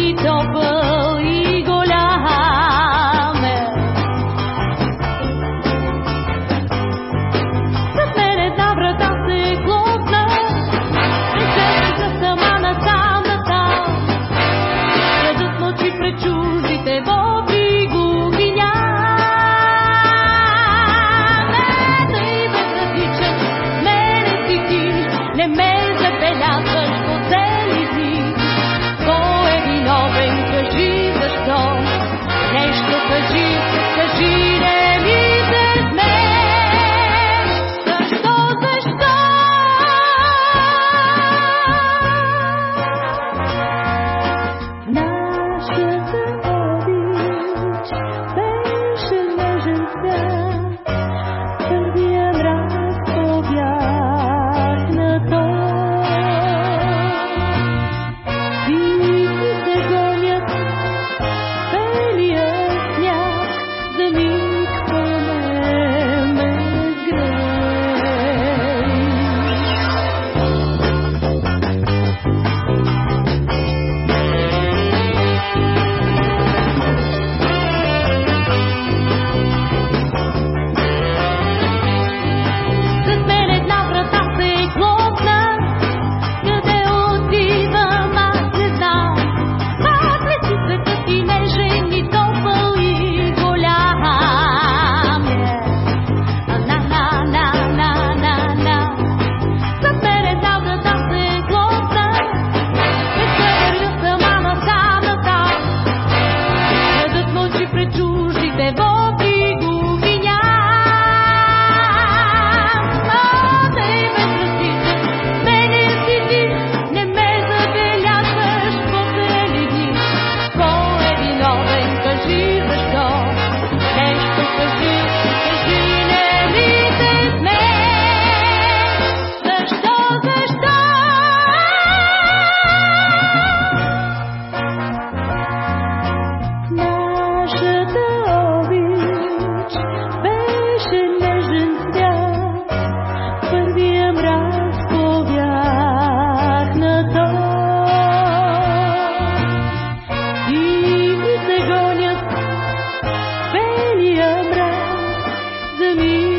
niet open. me.